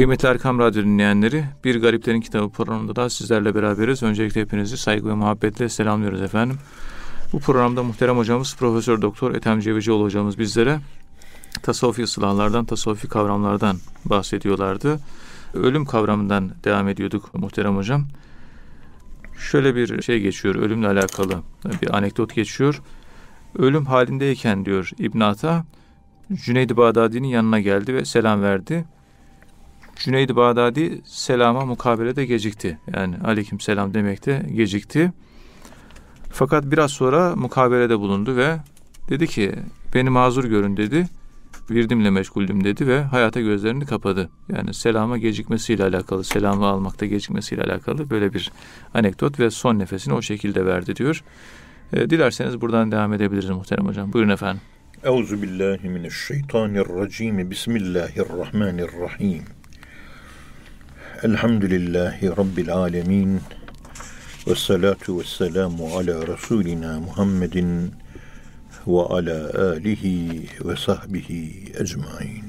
Kıymetli Erkam Radyo dinleyenleri, Bir Gariplerin Kitabı programında da sizlerle beraberiz. Öncelikle hepinizi saygı ve muhabbetle selamlıyoruz efendim. Bu programda muhterem hocamız Profesör Doktor Ethem Cevicioğlu hocamız bizlere tasavvufi ıslahlardan, tasavvufi kavramlardan bahsediyorlardı. Ölüm kavramından devam ediyorduk muhterem hocam. Şöyle bir şey geçiyor, ölümle alakalı bir anekdot geçiyor. Ölüm halindeyken diyor İbn Ata, Cüneyd-i Bağdadi'nin yanına geldi ve selam verdi. Cüneyd-i Bağdadi selama mukabelede gecikti. Yani aleyküm selam demekte gecikti. Fakat biraz sonra mukabelede bulundu ve dedi ki beni mazur görün dedi. Virdimle meşguldüm dedi ve hayata gözlerini kapadı. Yani selama gecikmesiyle alakalı, selamı almakta gecikmesiyle alakalı böyle bir anekdot ve son nefesini o şekilde verdi diyor. E, dilerseniz buradan devam edebiliriz muhterem hocam. Buyurun efendim. Euzu billahi mineşşeytanirracim. Bismillahirrahmanirrahim. Elhamdülillahi Rabbil alemin. Ve salatu ve selamu ala Resulina Muhammedin ve ala alihi ve sahbihi ecmain.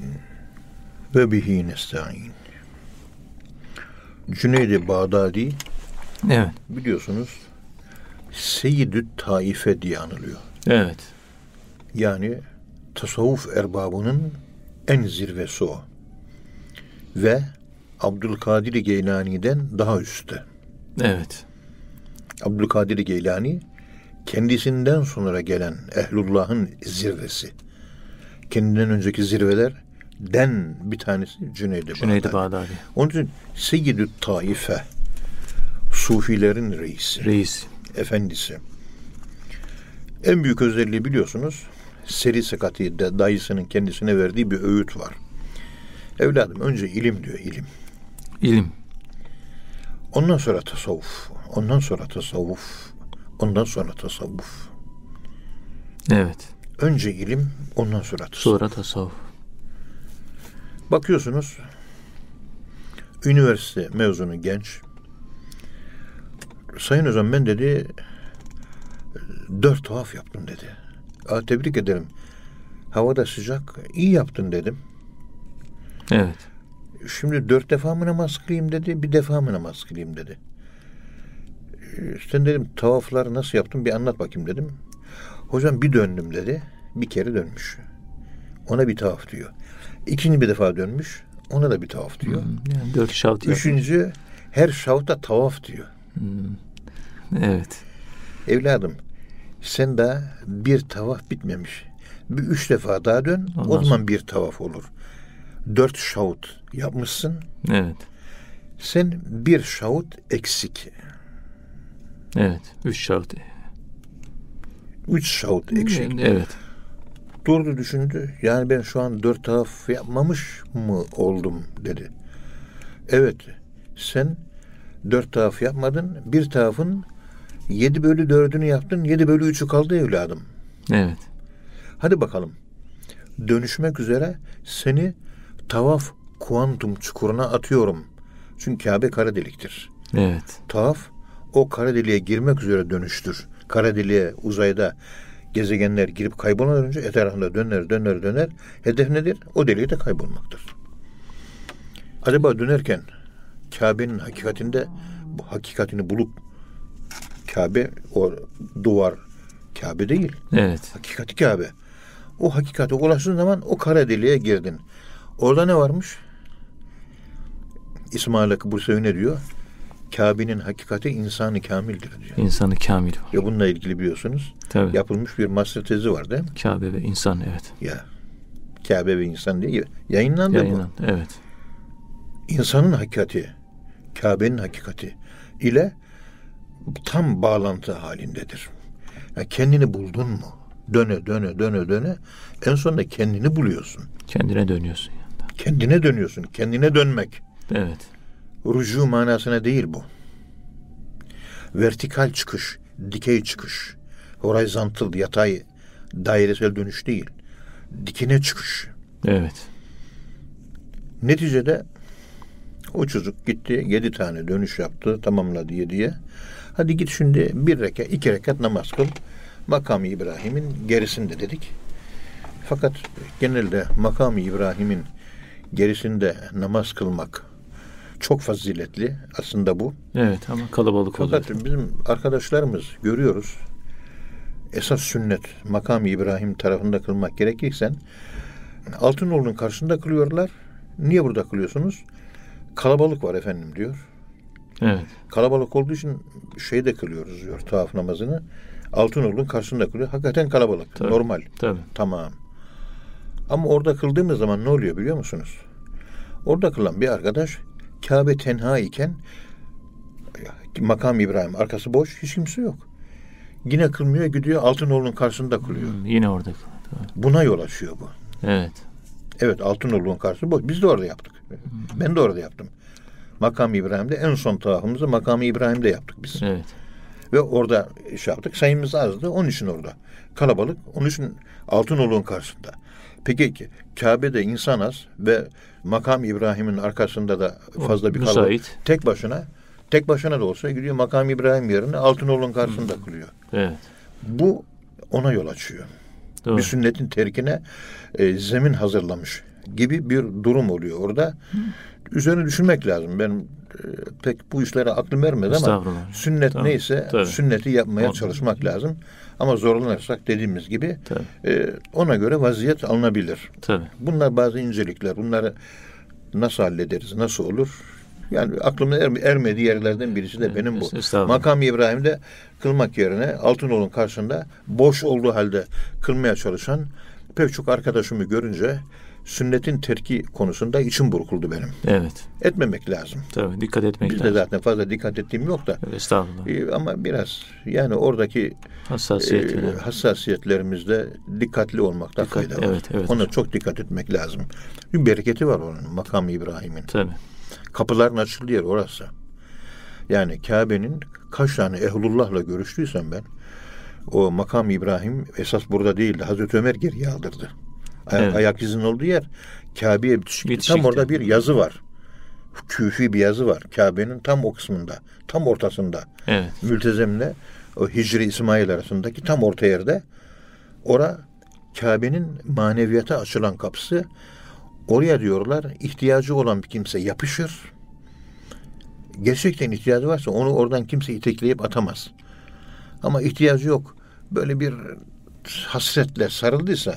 Ve bihi nesta'in. Cüneyd-i Bağdadi Evet. biliyorsunuz Seyyidü Taife diye anılıyor. Evet. Yani tasavvuf erbabının en zirvesi o. Ve Abdülkadir Geylani'den daha üstte. Evet. Abdülkadir Geylani kendisinden sonra gelen ehlullahın zirvesi. Kendinden önceki zirveler den bir tanesi Cüneyd-i Cüneyd-i Bağdadi. Bağdadi. Onun için Seyyidü Taife Sufilerin reisi, Reis. efendisi. En büyük özelliği biliyorsunuz Seri Sekati de dayısının kendisine verdiği bir öğüt var. Evladım önce ilim diyor ilim. İlim. Ondan sonra tasavvuf. Ondan sonra tasavvuf. Ondan sonra tasavvuf. Evet. Önce ilim, ondan sonra tasavvuf. Sonra tasavvuf. Bakıyorsunuz üniversite mezunu genç. Sayın hocam ben dedi dört tuhaf yaptım dedi. Aa, tebrik ederim. Havada sıcak. iyi yaptın dedim. Evet. Şimdi dört defa mı namaz kılayım dedi. Bir defa mı namaz kılayım dedi. Ee, Sen dedim tavafları nasıl yaptın bir anlat bakayım dedim. Hocam bir döndüm dedi. Bir kere dönmüş. Ona bir tavaf diyor. İkinci bir defa dönmüş. Ona da bir tavaf diyor. Hmm, Yani dört şavt Üçüncü her şavta tavaf diyor. Evet. Evladım sen daha bir tavaf bitmemiş. Bir üç defa daha dön. Ondan o zaman bir tavaf olur. Dört şavut yapmışsın. Evet. Sen bir şavut eksik. Evet. Üç şavt. Üç şavut eksik. Evet. Durdu düşündü. Yani ben şu an dört tavaf yapmamış mı oldum dedi. Evet. Sen dört tavaf yapmadın. Bir tavafın yedi bölü dördünü yaptın. Yedi bölü üçü kaldı evladım. Evet. Hadi bakalım. Dönüşmek üzere seni tavaf kuantum çukuruna atıyorum. Çünkü Kabe kara deliktir. Evet. Tavaf o kara deliğe girmek üzere dönüştür. Kara deliğe uzayda gezegenler girip kaybolmadan önce etrafında döner döner döner. Hedef nedir? O deliğe kaybolmaktır. Acaba dönerken Kabe'nin hakikatinde bu hakikatini bulup Kabe o duvar Kabe değil. Evet. Hakikati Kabe. O hakikate ulaştığın zaman o kara deliğe girdin. Orada ne varmış? İsmail Hakkı Bursevi ne diyor? Kabe'nin hakikati insanı kamildir diyor. İnsanı kamil var. Ve bununla ilgili biliyorsunuz Tabii. yapılmış bir master tezi var değil mi? Kabe ve insan evet. Ya Kabe ve insan diye yayınlandı Yayınlan. Evet. bu. İnsanın hakikati, Kabe'nin hakikati ile tam bağlantı halindedir. Yani kendini buldun mu? Döne döne döne döne en sonunda kendini buluyorsun. Kendine dönüyorsun. Kendine dönüyorsun. Kendine dönmek. Evet. Rucu manasına değil bu. Vertikal çıkış, dikey çıkış. Horizontal, yatay, dairesel dönüş değil. Dikine çıkış. Evet. Neticede o çocuk gitti yedi tane dönüş yaptı tamamladı yediye. Hadi git şimdi bir rekat iki rekat namaz kıl. Makam İbrahim'in gerisinde dedik. Fakat genelde makam İbrahim'in gerisinde namaz kılmak çok faziletli aslında bu. Evet ama kalabalık Fakat oluyor. bizim arkadaşlarımız görüyoruz. Esas sünnet makam İbrahim tarafında kılmak gerekirsen Altınoğlu'nun karşısında kılıyorlar. Niye burada kılıyorsunuz? Kalabalık var efendim diyor. Evet. Kalabalık olduğu için şeyde kılıyoruz diyor tavaf namazını. Altınoğlu'nun karşısında kılıyor. Hakikaten kalabalık. Tabii. Normal. Tabii. Tamam. Ama orada kıldığımız zaman ne oluyor biliyor musunuz? Orada kılan bir arkadaş Kabe tenha iken makam İbrahim arkası boş hiç kimse yok. Yine kılmıyor gidiyor Altınoğlu'nun karşısında kılıyor. Hmm, yine orada. Tabii. Buna yol açıyor bu. Evet. Evet Altınoğlu'nun karşısı boş. Biz de orada yaptık. Ben de orada yaptım. Makam İbrahim'de en son tavafımızı Makam İbrahim'de yaptık biz. Evet. Ve orada iş yaptık. Sayımız azdı. Onun için orada. Kalabalık. Onun için Altınoğlu'nun karşısında. Peki ki Kabe'de insan az ve makam İbrahim'in arkasında da fazla bir kalabalık. Tek başına tek başına da olsa gidiyor makam İbrahim yerine Altınoğlu'nun karşısında kılıyor. Evet. Bu ona yol açıyor. Doğru. Bir sünnetin terkine e, zemin hazırlamış gibi bir durum oluyor orada. Üzerine düşünmek lazım. Ben e, pek bu işlere aklım vermez ama sünnet Tamam, neyse tabii. sünneti yapmaya Tabii. çalışmak lazım. Ama zorlanırsak dediğimiz gibi Tabii. e, ona göre vaziyet alınabilir. Tabii. Bunlar bazı incelikler. Bunları nasıl hallederiz? Nasıl olur? Yani aklıma erme- ermediği yerlerden birisi de benim bu. Makam İbrahim'de kılmak yerine Altınoğlu'nun karşısında boş olduğu halde kılmaya çalışan pek çok arkadaşımı görünce sünnetin terki konusunda içim burkuldu benim. Evet. Etmemek lazım. Tabii. Dikkat etmek Bizde lazım. zaten fazla dikkat ettiğim yok da. Evet, Estağfurullah. Ee, Ama biraz yani oradaki Hassasiyet. e, hassasiyetlerimizde dikkatli olmakta Dikkat- fayda var. evet, evet Ona çok dikkat etmek lazım. Bir bereketi var onun makam İbrahim'in. Tabii. Kapıların açıldığı yer orası. Yani Kabe'nin kaç tane ehlullahla görüştüysem ben o makam İbrahim esas burada değildi. Hazreti Ömer geriye aldırdı. Ay- Evet. Ayak izinin olduğu yer Kabe'ye bitişik. Bitişikti. Tam orada bir yazı var. Küfi bir yazı var. Kabe'nin tam o kısmında. Tam ortasında. Evet. Mültezemle o Hicri İsmail arasındaki tam orta yerde ora Kabe'nin maneviyata açılan kapısı oraya diyorlar ihtiyacı olan bir kimse yapışır. Gerçekten ihtiyacı varsa onu oradan kimse itekleyip atamaz. Ama ihtiyacı yok. Böyle bir hasretle sarıldıysa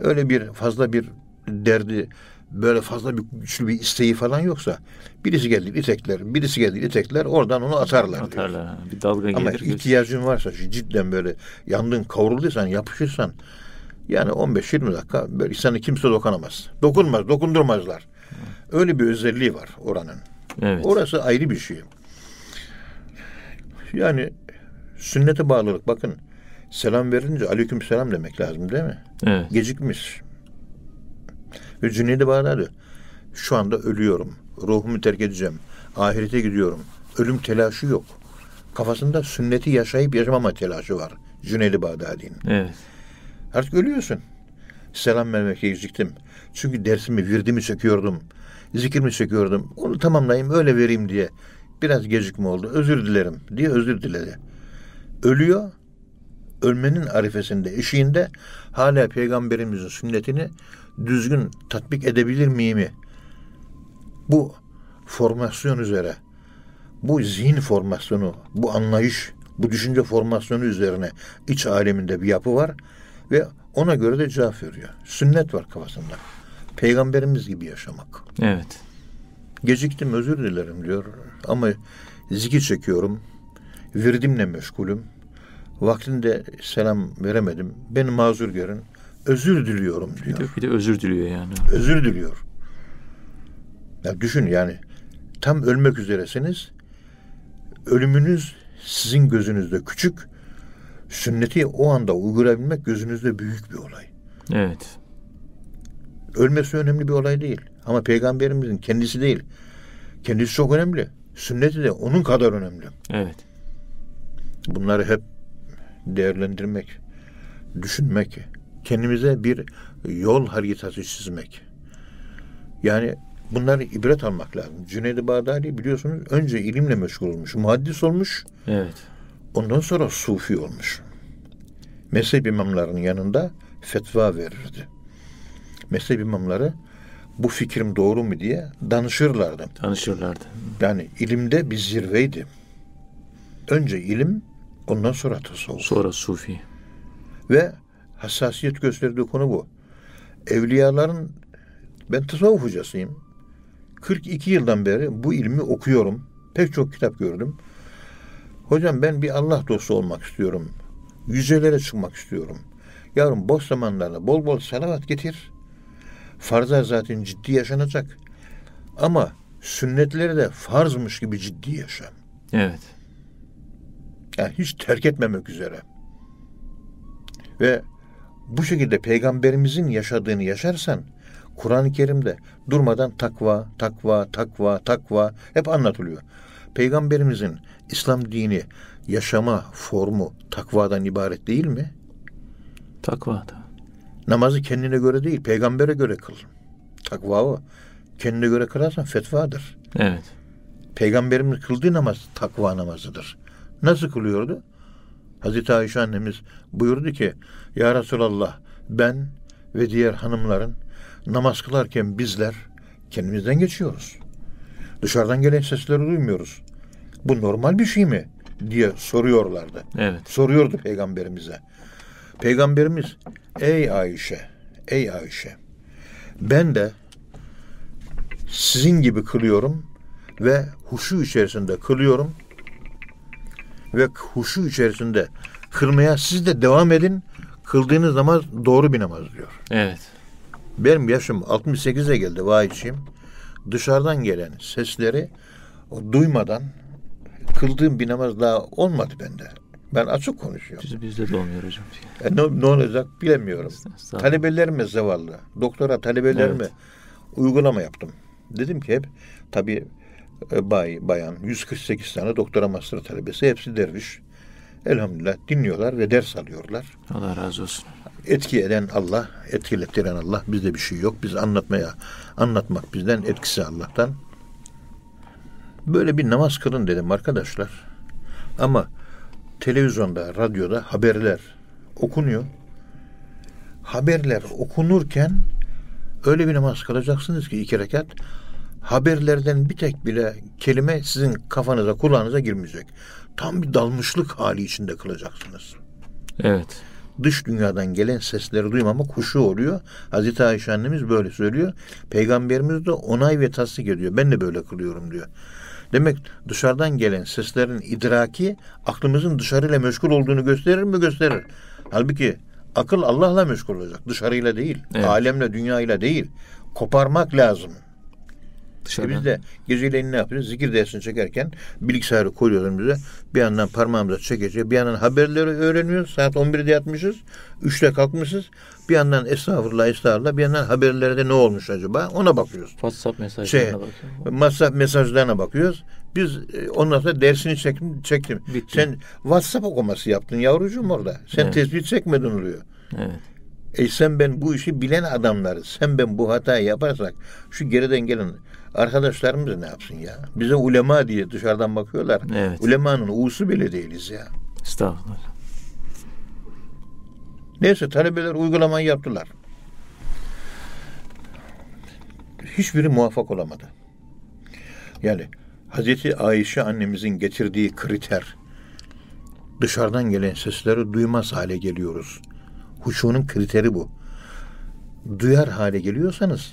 öyle bir fazla bir derdi böyle fazla bir güçlü bir isteği falan yoksa birisi geldi itekler, birisi geldi itekler oradan onu atarlar. diyor. Atarlar. ha. Bir dalga Ama gelir. ihtiyacın varsa cidden böyle yandın kavrulduysan yapışırsan yani 15-20 dakika böyle sana kimse dokunamaz. Dokunmaz, dokundurmazlar. Öyle bir özelliği var oranın. Evet. Orası ayrı bir şey. Yani sünnete bağlılık bakın selam verince aleyküm selam demek lazım değil mi? Evet. Gecikmiş. Ve Cüneyd-i Bağdadi şu anda ölüyorum. Ruhumu terk edeceğim. Ahirete gidiyorum. Ölüm telaşı yok. Kafasında sünneti yaşayıp yaşamama telaşı var. Cüneyd-i Bağdadi'nin. Evet. Artık ölüyorsun. Selam vermekle geciktim. Çünkü dersimi, virdimi çekiyordum. Zikrimi çekiyordum. Onu tamamlayayım, öyle vereyim diye. Biraz gecikme oldu. Özür dilerim diye özür diledi. Ölüyor. Ölmenin arifesinde, eşiğinde hala peygamberimizin sünnetini düzgün tatbik edebilir miyim? Bu formasyon üzere, bu zihin formasyonu, bu anlayış, bu düşünce formasyonu üzerine iç aleminde bir yapı var ve ona göre de cevap veriyor. Sünnet var kafasında. Peygamberimiz gibi yaşamak. Evet. Geciktim özür dilerim diyor ama zikir çekiyorum. Virdimle meşgulüm. Vaktinde selam veremedim. Beni mazur görün. Özür diliyorum Bir diyor. de, bir de özür diliyor yani. Özür diliyor. Ya düşün yani tam ölmek üzeresiniz. Ölümünüz sizin gözünüzde küçük. Sünneti o anda uygulayabilmek gözünüzde büyük bir olay. Evet. Ölmesi önemli bir olay değil. Ama peygamberimizin kendisi değil. Kendisi çok önemli. Sünneti de onun kadar önemli. Evet. Bunları hep değerlendirmek, düşünmek, kendimize bir yol haritası çizmek. Yani bunları ibret almak lazım. Cüneyd-i Bağdadi biliyorsunuz önce ilimle meşgul olmuş, muhaddis olmuş, Evet. ondan sonra sufi olmuş. Mezhep imamlarının yanında fetva verirdi. Mezhep imamları bu fikrim doğru mu diye danışırlardı. Danışırlardı. Yani ilimde bir zirveydi. Önce ilim, ondan sonra tasavvuf. Sonra sufi. Ve hassasiyet gösterdiği konu bu. Evliyaların, ben tasavvuf hocasıyım. 42 yıldan beri bu ilmi okuyorum. Pek çok kitap gördüm. Hocam ben bir Allah dostu olmak istiyorum. Yücelere çıkmak istiyorum. Yavrum boş zamanlarda bol bol salavat getir. Farza zaten ciddi yaşanacak. Ama sünnetleri de farzmış gibi ciddi yaşa. Evet. Yani hiç terk etmemek üzere. Ve bu şekilde peygamberimizin yaşadığını yaşarsan Kur'an-ı Kerim'de durmadan takva, takva, takva, takva hep anlatılıyor. Peygamberimizin İslam dini yaşama formu takvadan ibaret değil mi? Takva da. Namazı kendine göre değil, peygambere göre kıl. Takva o. Kendine göre kılarsan fetvadır. Evet. Peygamberimiz kıldığı namaz takva namazıdır. Nasıl kılıyordu? Hazreti Ayşe annemiz buyurdu ki Ya Resulallah ben ve diğer hanımların namaz kılarken bizler kendimizden geçiyoruz. Dışarıdan gelen sesleri duymuyoruz. Bu normal bir şey mi? diye soruyorlardı. Evet. Soruyordu peygamberimize. Peygamberimiz ey Ayşe, ey Ayşe ben de sizin gibi kılıyorum ve huşu içerisinde kılıyorum ve huşu içerisinde kılmaya siz de devam edin. Kıldığınız namaz doğru bir namaz diyor. Evet. Benim yaşım 68'e geldi vahiyçiyim. Dışarıdan gelen sesleri o duymadan kıldığım bir namaz daha olmadı bende. Ben açık konuşuyorum. Biz, bizde de olmuyor hocam. E ne, ne olacak bilemiyorum. Talebelerime zavallı. Doktora talebelerime Evet. uygulama yaptım. Dedim ki hep tabii bay, bayan 148 tane doktora master talebesi hepsi derviş. Elhamdülillah dinliyorlar ve ders alıyorlar. Allah razı olsun. Etki eden Allah, etkilettiren Allah. Bizde bir şey yok. Biz anlatmaya, anlatmak bizden, etkisi Allah'tan. Böyle bir namaz kılın dedim arkadaşlar. Ama televizyonda, radyoda haberler okunuyor. Haberler okunurken öyle bir namaz kılacaksınız ki iki rekat haberlerden bir tek bile kelime sizin kafanıza, kulağınıza girmeyecek. Tam bir dalmışlık hali içinde kılacaksınız Evet. dış dünyadan gelen sesleri duymamak huşu oluyor. Hazreti Ayşe annemiz böyle söylüyor. Peygamberimiz de onay ve tasdik ediyor. Ben de böyle kılıyorum diyor. Demek dışarıdan gelen seslerin idraki aklımızın dışarıyla meşgul olduğunu gösterir mi? Gösterir. Halbuki akıl Allah'la meşgul olacak. Dışarıyla değil. Evet. Alemle, dünyayla değil. Koparmak lazım. Dışarıdan. biz de geceleyin ne yapıyoruz? Zikir dersini çekerken bilgisayarı koyuyoruz önümüze. Bir yandan parmağımıza çekeceğiz. Bir yandan haberleri öğreniyoruz. Saat 11'de yatmışız. 3'te kalkmışız. Bir yandan estağfurullah estağfurullah. Bir yandan haberlerde ne olmuş acaba? Ona bakıyoruz. WhatsApp mesajlarına Şey, bakıyorum. WhatsApp mesajlarına bakıyoruz. Biz e, ondan sonra dersini çektim. çektim. Bitti. Sen WhatsApp okuması yaptın yavrucuğum orada. Sen Evet. tespit çekmedin oluyor. Evet. E sen ben bu işi bilen adamlarız. Sen ben bu hatayı yaparsak şu geriden gelen arkadaşlarımız ne yapsın ya? Bize ulema diye dışarıdan bakıyorlar. Evet. Ulemanın uğusu bile değiliz ya. Estağfurullah. Neyse talebeler uygulamayı yaptılar. Hiçbiri muvaffak olamadı. Yani Hazreti Ayşe annemizin getirdiği kriter dışarıdan gelen sesleri duymaz hale geliyoruz. Huşunun kriteri bu. Duyar hale geliyorsanız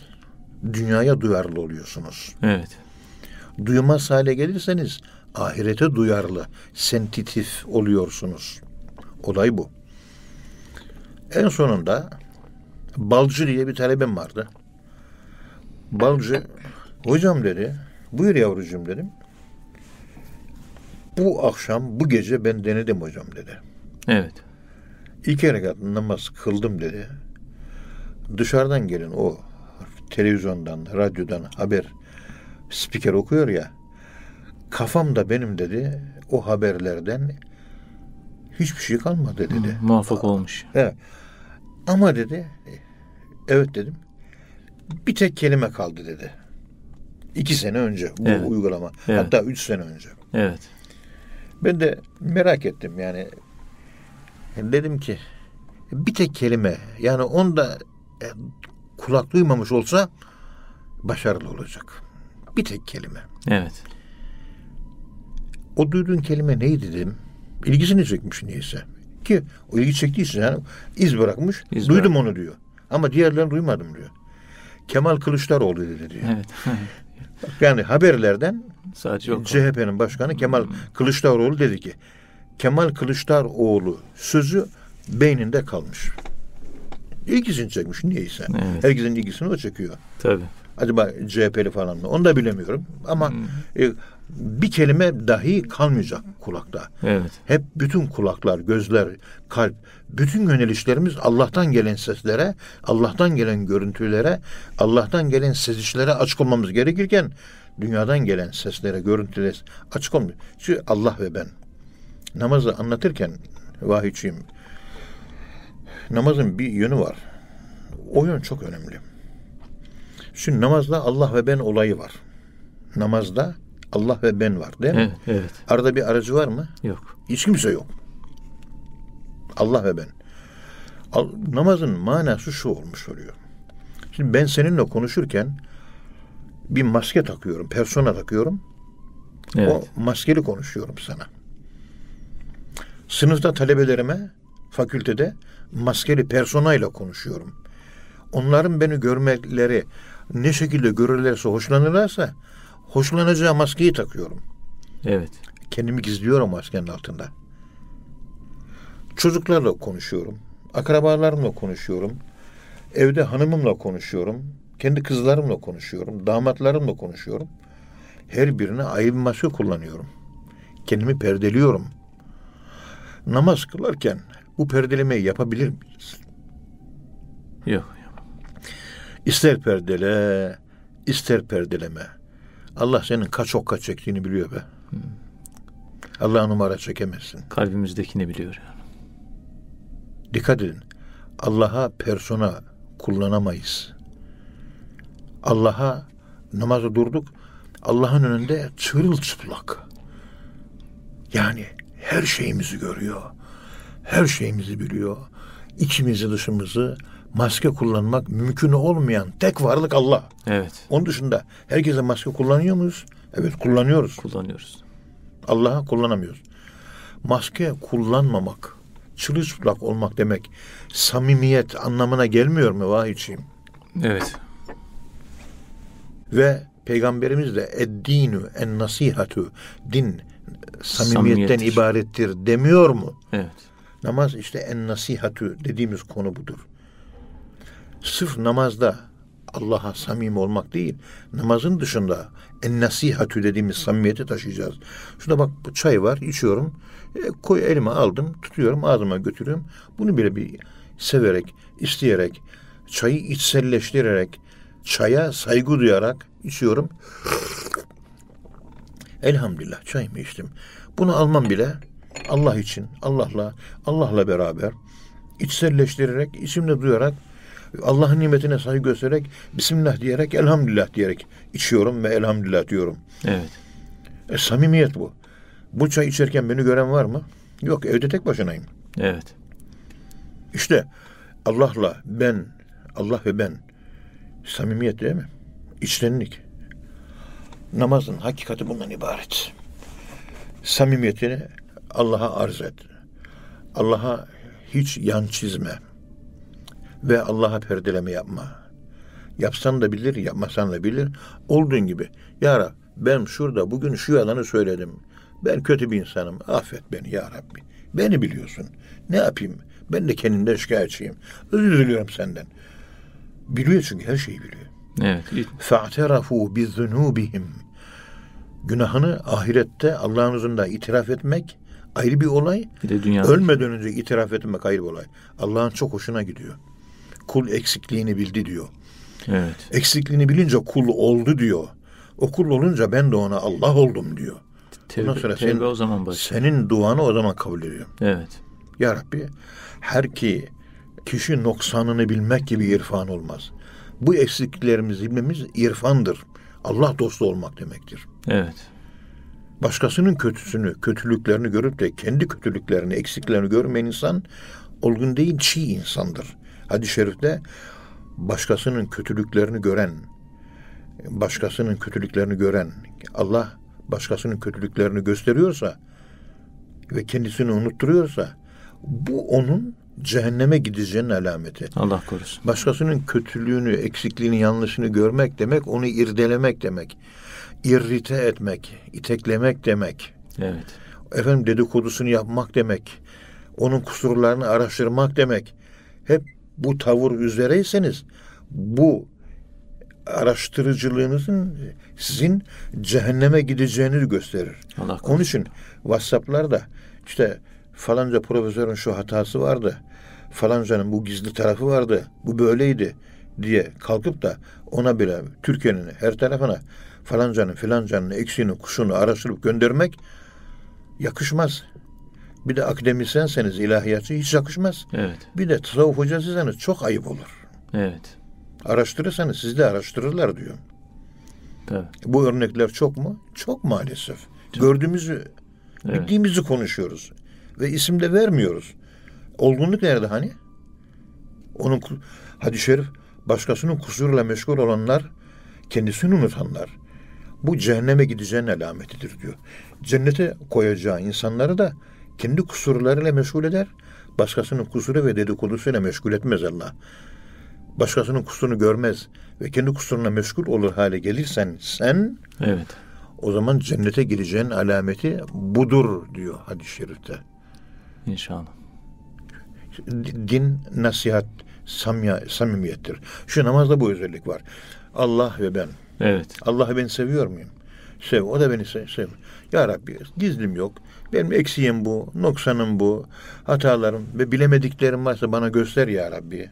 dünyaya duyarlı oluyorsunuz. Evet. Duymaz hale gelirseniz ahirete duyarlı, sensitif oluyorsunuz. Olay bu. En sonunda Balcı diye bir talebem vardı. Balcı, hocam dedi, buyur yavrucuğum dedim. Bu akşam, bu gece ben denedim hocam dedi. Evet. İki rekat namaz kıldım dedi. Dışarıdan gelen o televizyondan, radyodan haber spiker okuyor ya. Kafamda benim dedi o haberlerden hiçbir şey kalmadı dedi. Hı, muvaffak olmuş. He. Ama dedi evet dedim. Bir tek kelime kaldı dedi. İki sene önce bu Evet. uygulama. Evet. Hatta üç sene önce. Evet. Ben de merak ettim yani. Dedim ki bir tek kelime yani onda e, kulak duymamış olsa başarılı olacak. Bir tek kelime. Evet. O duyduğun kelime neydi dedim. İlgisini çekmiş neyse. Ki o ilgi çektiyse yani iz bırakmış. İz duydum bırak- onu diyor. Ama diğerlerini duymadım diyor. Kemal Kılıçdaroğlu dedi diyor. Evet. Yani haberlerden Sadece. CHP'nin başkanı Kemal Kılıçdaroğlu dedi ki Kemal Kılıçdaroğlu sözü beyninde kalmış. İlgisini çekmiş niyeyse. Evet. Herkesin ilgisini o çekiyor. Tabii. Acaba CHP'li falan mı? Onu da bilemiyorum. Ama e, bir kelime dahi kalmayacak kulakta. Evet. Hep bütün kulaklar, gözler, kalp, bütün yönelişlerimiz Allah'tan gelen seslere, Allah'tan gelen görüntülere, Allah'tan gelen sezişlere açık olmamız gerekirken dünyadan gelen seslere, görüntülere açık olmuyor. Çünkü Allah ve ben namazı anlatırken vahiyçiyim. Namazın bir yönü var. O yön çok önemli. Şimdi namazda Allah ve ben olayı var. Namazda Allah ve ben var değil mi? Evet. Evet. Arada bir aracı var mı? Yok. Hiç kimse yok. Allah ve ben. Al- namazın manası şu olmuş oluyor. Şimdi ben seninle konuşurken bir maske takıyorum, persona takıyorum. Evet. O maskeli konuşuyorum sana. Sınıfta talebelerime, fakültede maskeli personayla konuşuyorum. Onların beni görmeleri ne şekilde görürlerse, hoşlanırlarsa hoşlanacağı maskeyi takıyorum. Evet. Kendimi gizliyorum maskenin altında. Çocuklarla konuşuyorum. Akrabalarımla konuşuyorum. Evde hanımımla konuşuyorum. Kendi kızlarımla konuşuyorum. Damatlarımla konuşuyorum. Her birine ayrı bir maske kullanıyorum. Kendimi perdeliyorum. Namaz kılarken bu perdelemeyi yapabilir miyiz? Yok. İster perdele, ister perdeleme. Allah senin kaç okka çektiğini biliyor be. Allah numara çekemezsin. Kalbimizdekini biliyor. yani. Dikkat edin. Allah'a persona kullanamayız. Allah'a namaza durduk. Allah'ın önünde çırılçıplak. Yani her şeyimizi görüyor. Her şeyimizi biliyor. İçimizi dışımızı maske kullanmak mümkün olmayan tek varlık Allah. Evet. Onun dışında herkese maske kullanıyor muyuz? Evet kullanıyoruz. Kullanıyoruz. Allah'a kullanamıyoruz. Maske kullanmamak, çırılçıplak olmak demek samimiyet anlamına gelmiyor mu vahiyçiyim? Evet. Ve Peygamberimiz de eddinu en nasihatu din samimiyetten Samimiyettir. ibarettir demiyor mu? Evet. Namaz işte en nasihatu dediğimiz konu budur. Sırf namazda Allah'a samimi olmak değil, namazın dışında en nasihatü dediğimiz samimiyeti taşıyacağız. Şurada bak bu çay var, içiyorum. E, koy elime aldım, tutuyorum, ağzıma götürüyorum. Bunu bile bir severek, isteyerek, çayı içselleştirerek, çaya saygı duyarak içiyorum. Elhamdülillah çayımı içtim. Bunu almam bile Allah için, Allah'la, Allah'la beraber içselleştirerek, içimde duyarak, Allah'ın nimetine saygı göstererek, Bismillah diyerek, elhamdülillah diyerek içiyorum ve elhamdülillah diyorum. Evet. E, samimiyet bu. Bu çay içerken beni gören var mı? Yok, evde tek başınayım. Evet. İşte Allah'la ben, Allah ve ben samimiyet değil mi? İçtenlik. Namazın hakikati bundan ibaret. Samimiyetini Allah'a arz et. Allah'a hiç yan çizme. Ve Allah'a perdeleme yapma. Yapsan da bilir, yapmasan da bilir. Olduğun gibi. Ya Rab, ben şurada bugün şu yalanı söyledim. Ben kötü bir insanım. Affet beni ya Rabbi. Beni biliyorsun. Ne yapayım? Ben de kendimden şikayetçiyim. Özür diliyorum senden. Biliyor çünkü her şeyi biliyor. Evet. فَاَعْتَرَفُوا بِذُنُوبِهِمْ Günahını ahirette Allah'ın huzurunda itiraf etmek ayrı bir olay. Bir de dünya. Ölmeden önce itiraf etmek ayrı bir olay. Allah'ın çok hoşuna gidiyor. Kul eksikliğini bildi diyor. Evet. Eksikliğini bilince kul oldu diyor. O kul olunca ben de ona Allah oldum diyor. Tevbe, Ondan sonra tevbe senin- o zaman başlıyor. Senin duanı o zaman kabul ediyor. Evet. Ya Rabbi her ki kişi noksanını bilmek gibi irfan olmaz. Bu eksikliklerimizi bilmemiz irfandır. Allah dostu olmak demektir. Evet. Başkasının kötüsünü, kötülüklerini görüp de kendi kötülüklerini, eksiklerini görmeyen insan olgun değil, çiğ insandır. Hadis-i şerifte başkasının kötülüklerini gören, başkasının kötülüklerini gören, Allah başkasının kötülüklerini gösteriyorsa ve kendisini unutturuyorsa bu onun cehenneme gideceğinin alameti. Allah korusun. Başkasının kötülüğünü, eksikliğini, yanlışını görmek demek, onu irdelemek demek. İrrite etmek, iteklemek demek. Evet. Efendim dedikodusunu yapmak demek. Onun kusurlarını araştırmak demek. Hep bu tavır üzereyseniz bu araştırıcılığınızın sizin cehenneme gideceğini gösterir. Allah korusun. Onun için WhatsApp'larda işte falanca profesörün şu hatası vardı. Falancanın bu gizli tarafı vardı. Bu böyleydi diye kalkıp da ona bile Türkiye'nin her tarafına falancanın filancanın eksiğini kuşunu araştırıp göndermek yakışmaz. Bir de akademisyenseniz ilahiyatçı hiç yakışmaz. Evet. Bir de tasavvuf hocasıysanız çok ayıp olur. Evet. Araştırırsanız siz de araştırırlar diyor. Tabii. Bu örnekler çok mu? Çok maalesef. Gördüğümüzü, Evet. bildiğimizi konuşuyoruz. Ve isim de vermiyoruz. Olgunluk nerede hani? Onun hadis-i şerif başkasının kusuruyla meşgul olanlar kendisini unutanlar. Bu cehenneme gideceğin alametidir diyor. Cennete koyacağı insanları da kendi kusurlarıyla meşgul eder. Başkasının kusuru ve dedikodusuyla meşgul etmez Allah. Başkasının kusurunu görmez ve kendi kusuruna meşgul olur hale gelirsen sen Evet. o zaman cennete gireceğin alameti budur diyor hadis-i şerifte. İnşallah. Din, nasihat, samya, samimiyettir. Şu namazda bu özellik var. Allah ve ben. Evet. Allah'ı ben seviyor muyum? Sev, o da beni sev. sev. Ya Rabbi gizlim yok. Benim eksiğim bu, noksanım bu, hatalarım ve bilemediklerim varsa bana göster ya Rabbi.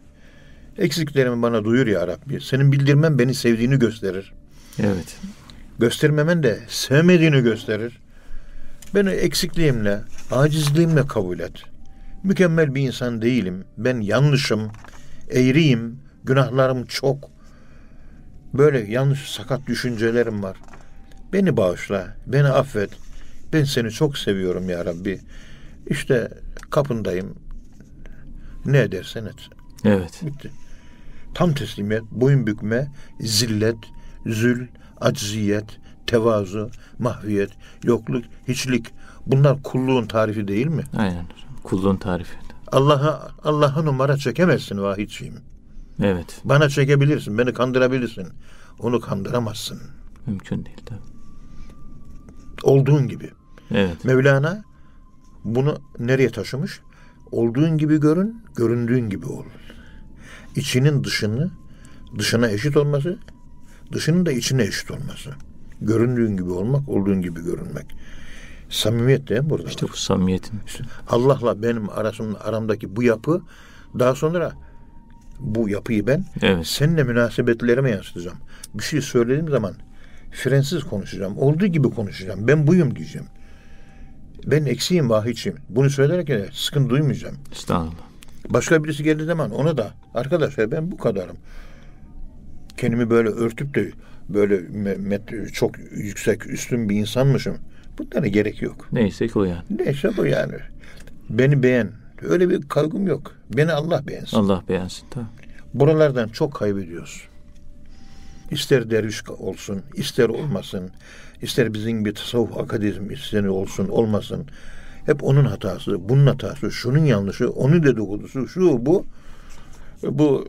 Eksiklerimi bana duyur ya Rabbi. Senin bildirmen beni sevdiğini gösterir. Evet. Göstermemen de sevmediğini gösterir. Beni eksikliğimle, acizliğimle kabul et. Mükemmel bir insan değilim. Ben yanlışım, eğriyim, günahlarım çok. Böyle yanlış, sakat düşüncelerim var. Beni bağışla, beni affet. Ben seni çok seviyorum ya Rabbi. İşte kapındayım. Ne edersen et. Evet. Bitti. Tam teslimiyet, boyun bükme, zillet, zül, acziyet, tevazu, mahviyet, yokluk, hiçlik. Bunlar kulluğun tarifi değil mi? Aynen. Kulluğun tarifi. Allah'a Allah'a numara çekemezsin vahidciğim. Evet. Bana çekebilirsin, beni kandırabilirsin. Onu kandıramazsın. Mümkün değil tabii. Olduğun gibi. Evet. Mevlana bunu nereye taşımış? Olduğun gibi görün, göründüğün gibi ol. İçinin dışını, dışına eşit olması, dışının da içine eşit olması. Göründüğün gibi olmak, olduğun gibi görünmek. Samimiyet de burada. İşte bu samimiyetin. Allah'la benim arasım, aramdaki bu yapı daha sonra bu yapıyı ben Evet. seninle münasebetlerime yansıtacağım. Bir şey söylediğim zaman frensiz konuşacağım. Olduğu gibi konuşacağım. Ben buyum diyeceğim. Ben eksiğim, vahiyçiyim. Bunu söylerek de sıkıntı duymayacağım. Estağfurullah. Başka birisi geldiği zaman ona da arkadaşlar ben bu kadarım. Kendimi böyle örtüp de böyle me- met- çok yüksek, üstün bir insanmışım. Bunlara gerek yok. Neyse ki o yani. Neyse bu yani. Beni beğen. Öyle bir kaygım yok. Beni Allah beğensin. Allah beğensin. Tabii. Buralardan çok kaybediyoruz. İster derviş olsun, ister olmasın, ister bizim gibi tasavvuf akademisyeni olsun, olmasın. Hep onun hatası, bunun hatası, şunun yanlışı, onun dedikodusu, şu bu. Bu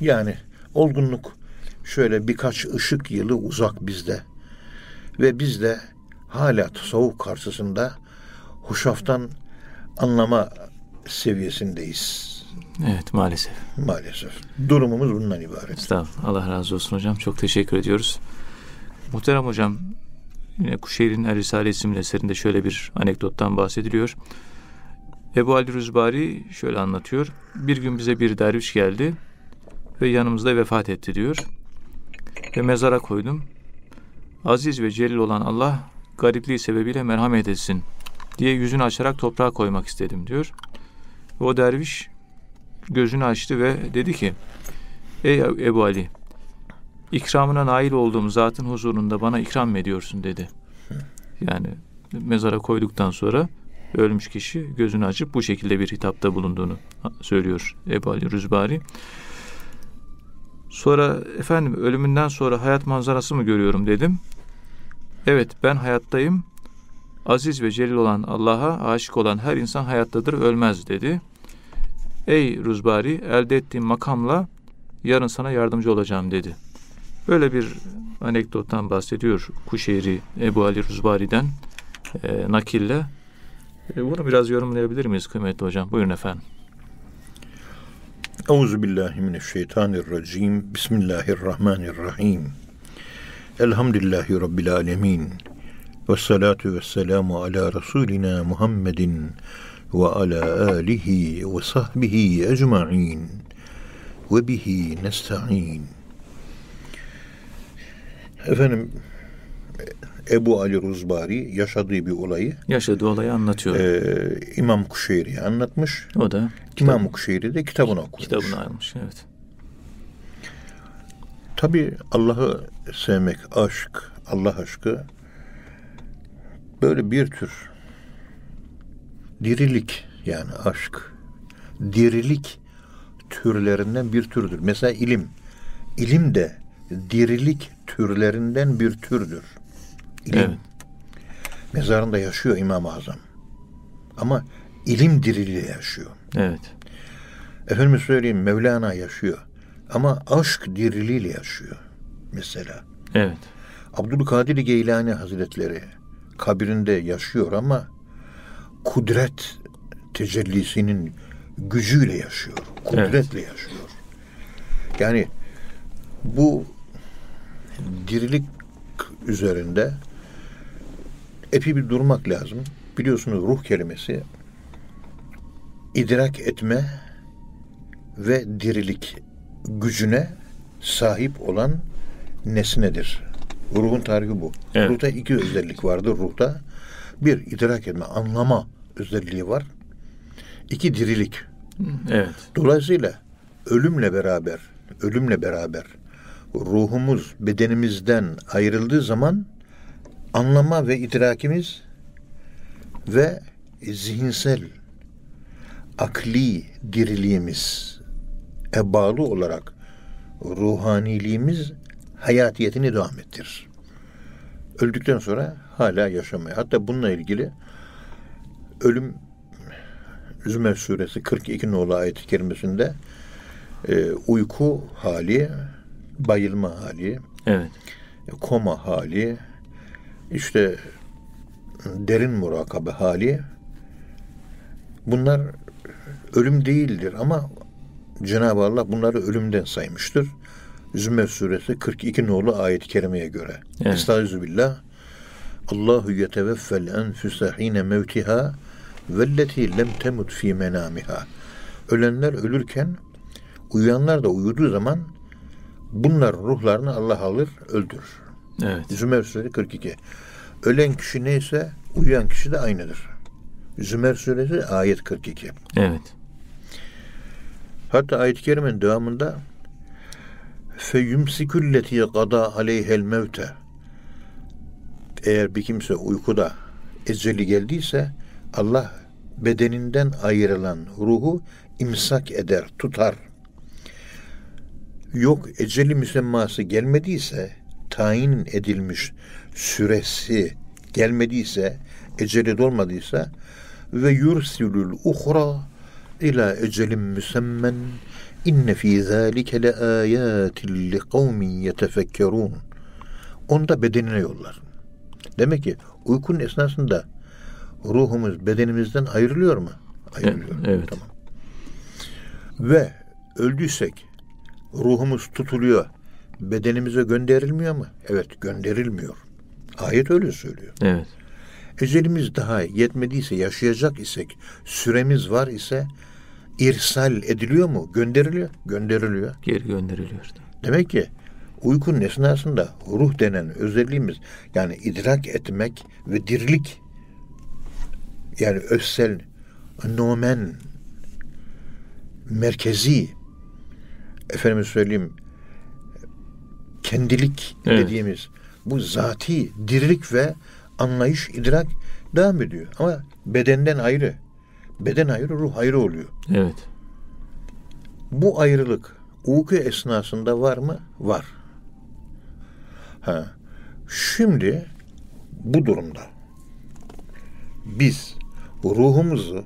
yani olgunluk şöyle birkaç ışık yılı uzak bizde. Ve biz de hala tasavvuf karşısında huşaftan anlama seviyesindeyiz Evet maalesef. maalesef. Durumumuz bundan ibaret. Estağfurullah. Allah razı olsun hocam. Çok teşekkür ediyoruz. Muhterem hocam yine Kuşehir'in El Risale isimli eserinde şöyle bir anekdottan bahsediliyor. Ebu Ali Rüzbari şöyle anlatıyor. Bir gün bize bir derviş geldi ve yanımızda vefat etti diyor. Ve mezara koydum. Aziz ve celil olan Allah garipliği sebebiyle merhamet etsin diye yüzünü açarak toprağa koymak istedim diyor. Ve o derviş gözünü açtı ve dedi ki Ey Ebu Ali ikramına nail olduğum zatın huzurunda bana ikram mı ediyorsun dedi. Yani mezara koyduktan sonra ölmüş kişi gözünü açıp bu şekilde bir hitapta bulunduğunu söylüyor Ebu Ali Rüzbari. Sonra efendim ölümünden sonra hayat manzarası mı görüyorum dedim. Evet ben hayattayım. Aziz ve celil olan Allah'a aşık olan her insan hayattadır, ölmez dedi. Ey Ruzbari elde ettiğim makamla yarın sana yardımcı olacağım dedi. Böyle bir anekdottan bahsediyor Kuşeyri Ebu Ali Ruzbari'den e, nakille. E, bunu biraz yorumlayabilir miyiz kıymetli hocam? Buyurun efendim. Euzu billahi mineşşeytanirracim. Bismillahirrahmanirrahim. Elhamdülillahi rabbil alamin. Ve salatu ve selamu ala Resulina Muhammedin ve ala alihi ve sahbihi ecma'in ve bihi nesta'in. Efendim Ebu Ali Ruzbari yaşadığı bir olayı Yaşadığı olayı anlatıyor. e, İmam Kuşeyri'ye anlatmış. o da İmam Kuşeyri de kitabını okumuş. kitabını almış. Evet. Tabi Allah'ı sevmek, aşk, Allah aşkı böyle bir tür dirilik yani aşk, dirilik türlerinden bir türdür. Mesela ilim, ilim de dirilik türlerinden bir türdür. İlim. Evet. Mezarında yaşıyor İmam-ı Azam. Ama ilim diriliği yaşıyor. Evet. Efendim söyleyeyim Mevlana yaşıyor. Ama aşk diriliğiyle yaşıyor. Mesela. Evet. Abdülkadir Geylani Hazretleri kabirinde yaşıyor ama kudret tecellisinin gücüyle yaşıyor. Kudretle yaşıyor. Yani bu dirilik üzerinde epi bir durmak lazım. Biliyorsunuz ruh kelimesi idrak etme ve dirilik gücüne sahip olan nesnedir. Ruhun tarihi bu. Evet. Ruhta iki özellik vardır ruhta. Bir idrak etme, anlama özelliği var. İki dirilik. Evet. Dolayısıyla ölümle beraber, ölümle beraber ruhumuz bedenimizden ayrıldığı zaman anlama ve idrakimiz ve zihinsel akli diriliğimiz e bağlı olarak ruhaniliğimiz hayatiyetini devam ettirir. Öldükten sonra hala yaşamaya. Hatta bununla ilgili ölüm Zümer suresi 42 nolu ayet-i kerimesinde e, uyku hali, bayılma hali, Evet. koma hali, işte derin murakabe hali bunlar ölüm değildir ama Cenab-ı Allah bunları ölümden saymıştır. Zümer suresi 42 nolu ayet-i kerimeye göre. Evet. Estağfirullah. Allahu yeteveffel enfüse hine mevtiha velleti lem temut fi menamiha. Ölenler ölürken uyuyanlar da uyuduğu zaman bunlar ruhlarını Allah alır, öldürür. Evet. Zümer suresi 42. Ölen kişi neyse uyuyan kişi de aynıdır. Zümer suresi ayet 42. Evet. Hatta ayet-i kerimenin devamında feyumsikulleti gada aleyhel mevte eğer bir kimse uykuda eceli geldiyse Allah bedeninden ayrılan ruhu imsak eder, tutar. Yok eceli müsemması gelmediyse, tayin edilmiş süresi gelmediyse, eceli dolmadıysa ve yursilul uhra ila ecelin müsemmen inne fi zâlike le âyâtin li kavmin yetefekkerûn. Onu da bedenine yollar. Demek ki uykunun esnasında ruhumuz bedenimizden ayrılıyor mu? Ayrılıyor. evet. Tamam. Ve öldüysek ruhumuz tutuluyor. Bedenimize gönderilmiyor mu? Evet gönderilmiyor. Ayet öyle söylüyor. Evet. Ecelimiz daha yetmediyse, yaşayacak isek, süremiz var ise irsal ediliyor mu? Gönderiliyor. Gönderiliyor. Geri gönderiliyor. Demek ki uykunun esnasında ruh denen özelliğimiz yani idrak etmek ve dirlik yani özsel, nomen, merkezi efendim söyleyeyim kendilik Evet. dediğimiz bu zati dirilik ve anlayış, idrak devam ediyor. Ama bedenden ayrı. Beden ayrı, ruh ayrı oluyor. Evet. Bu ayrılık uyku esnasında var mı? Var. Ha. Şimdi bu durumda biz ruhumuzu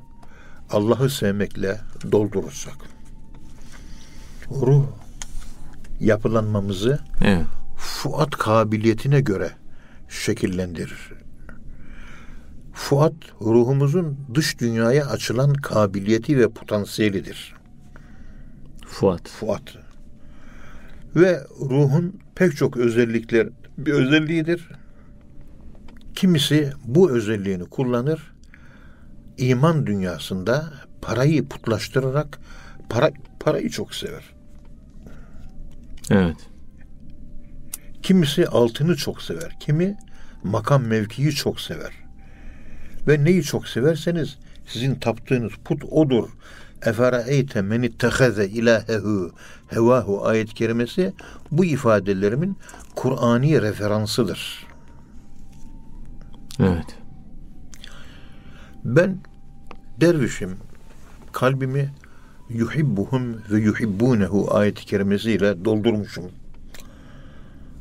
Allah'ı sevmekle doldurursak ruh yapılanmamızı Evet. Fuat kabiliyetine göre şekillendirir. Fuat ruhumuzun dış dünyaya açılan kabiliyeti ve potansiyelidir. Fuat. Fuat. Ve ruhun pek çok özellikler bir özelliğidir. Kimisi bu özelliğini kullanır. iman dünyasında parayı putlaştırarak para parayı çok sever. Evet. Kimisi altını çok sever. Kimi makam mevkiyi çok sever. Ve neyi çok severseniz sizin taptığınız put odur. Eferaeyte men ittehaze ilahehu hevahu ayet kerimesi bu ifadelerimin Kur'ani referansıdır. Evet. Ben dervişim kalbimi yuhibbuhum ve yuhibbunehu ayet-i kerimesiyle doldurmuşum.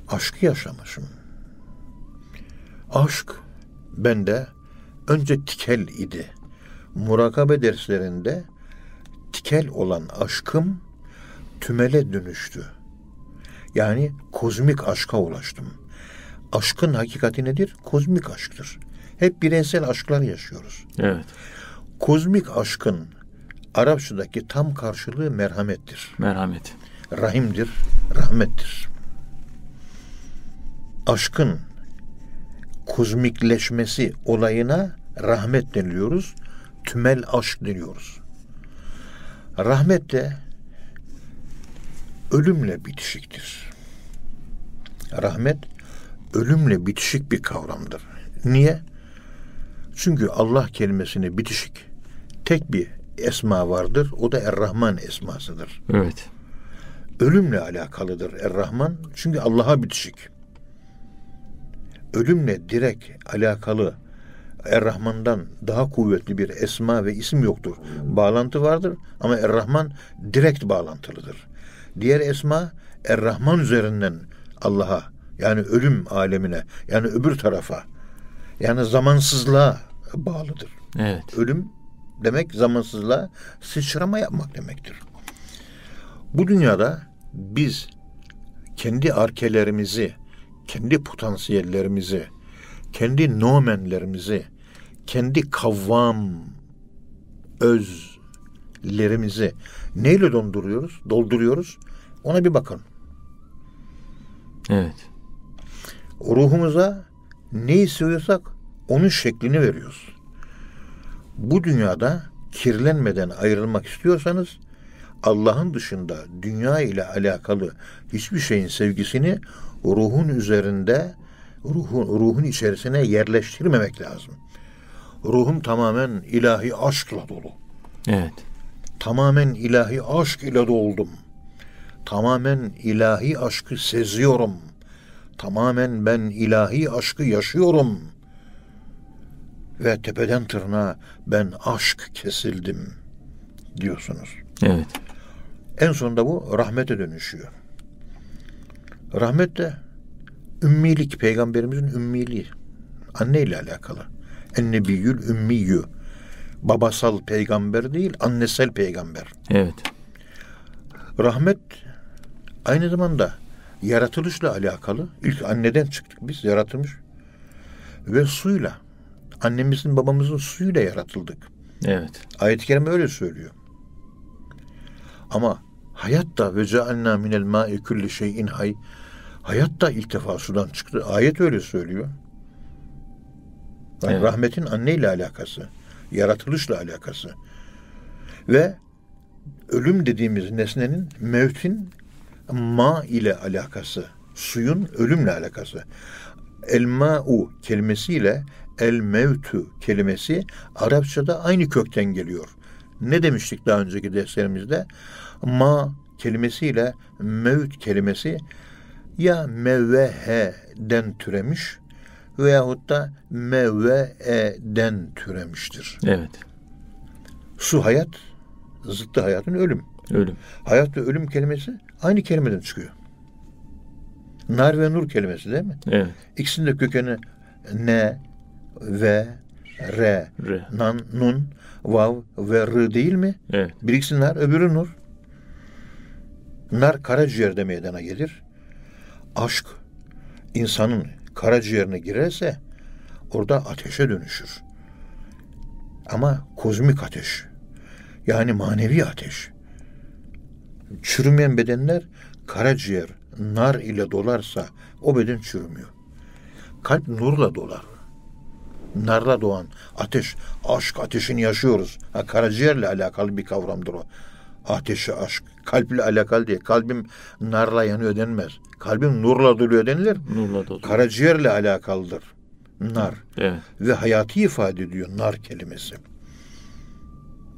Aşkı yaşamışım. Aşk bende önce tikel idi. Murakabe derslerinde tikel olan aşkım tümele dönüştü. Yani kozmik aşka ulaştım. Aşkın hakikati nedir? Kozmik aşktır. Hep bireysel aşklar yaşıyoruz. Evet. Kozmik aşkın Arapçadaki tam karşılığı merhamettir. Merhamet. Rahimdir, rahmettir. Aşkın kozmikleşmesi olayına rahmet deniliyoruz. Tümel aşk deniyoruz. Rahmet de ölümle bitişiktir. Rahmet ölümle bitişik bir kavramdır. Niye? Çünkü Allah kelimesine bitişik tek bir esma vardır. O da Er-Rahman esmasıdır. Evet. Ölümle alakalıdır Er-Rahman. Çünkü Allah'a bitişik. Ölümle direkt alakalı Er-Rahman'dan daha kuvvetli bir esma ve isim yoktur. Bağlantı vardır ama Er-Rahman direkt bağlantılıdır. Diğer esma Er-Rahman üzerinden Allah'a yani ölüm alemine yani öbür tarafa yani zamansızlığa bağlıdır. Evet. Ölüm demek zamansızlığa sıçrama yapmak demektir. Bu dünyada biz kendi arkelerimizi, kendi potansiyellerimizi, kendi nomenlerimizi, kendi kavvam özlerimizi neyle donduruyoruz, dolduruyoruz? Ona bir bakın. Evet. Ruhumuza ne istiyorsak onun şeklini veriyoruz. Bu dünyada kirlenmeden ayrılmak istiyorsanız Allah'ın dışında dünya ile alakalı hiçbir şeyin sevgisini ruhun üzerinde ruhun, ruhun içerisine yerleştirmemek lazım. Ruhum tamamen ilahi aşkla dolu. Evet. Tamamen ilahi aşk ile doldum. Tamamen ilahi aşkı seziyorum. Tamamen ben ilahi aşkı yaşıyorum. Ve tepeden tırnağa ben aşk kesildim diyorsunuz. Evet. En sonunda bu rahmete dönüşüyor. Rahmet de ümmilik, peygamberimizin ümmiliği. Anne ile alakalı. Ennebiyyül ümmiyyü. Babasal peygamber değil, annesel peygamber. Evet. Rahmet aynı zamanda yaratılışla alakalı. İlk anneden çıktık biz, yaratılmış. Ve suyla, annemizin babamızın suyuyla yaratıldık. Evet. Ayet-i Kerime öyle söylüyor. Ama hayat da ve cealna minel ma'i kulli şeyin hay. Hayat da ilk defa sudan çıktı. Ayet öyle söylüyor. Yani Evet. Rahmetin anneyle alakası, yaratılışla alakası. Ve ölüm dediğimiz nesnenin mevtin ma ile alakası. Suyun ölümle alakası. El ma'u kelimesiyle el mevtu kelimesi Arapçada aynı kökten geliyor. Ne demiştik daha önceki derslerimizde? Ma kelimesiyle mevt kelimesi ya mevvehe'den türemiş veyahut da mevve'den türemiştir. Evet. Su hayat, zıttı hayatın ölüm. Ölüm. Hayat ve ölüm kelimesi Aynı kelimeden çıkıyor. Nar ve nur kelimesi değil mi? Evet. İkisinin de kökeni ne, ve, re, Re. nan, nun, vav ve rı değil mi? Evet. Birisi nar, öbürü nur. Nar karaciğerde meydana gelir. Aşk insanın karaciğerine girerse orada ateşe dönüşür. Ama kozmik ateş. Yani manevi ateş. Çürümeyen bedenler karaciğer nar ile dolarsa o beden çürümüyor. Kalp nurla dolar. Narla doğan ateş, aşk ateşini yaşıyoruz. Ha, karaciğerle alakalı bir kavramdır o. Ateşi aşk. Kalple alakalı değil. Kalbim narla yanıyor denmez. Kalbim nurla doluyor denilir. Nurla dolu. Karaciğerle alakalıdır. Nar. Evet. Ve hayatı ifade ediyor nar kelimesi.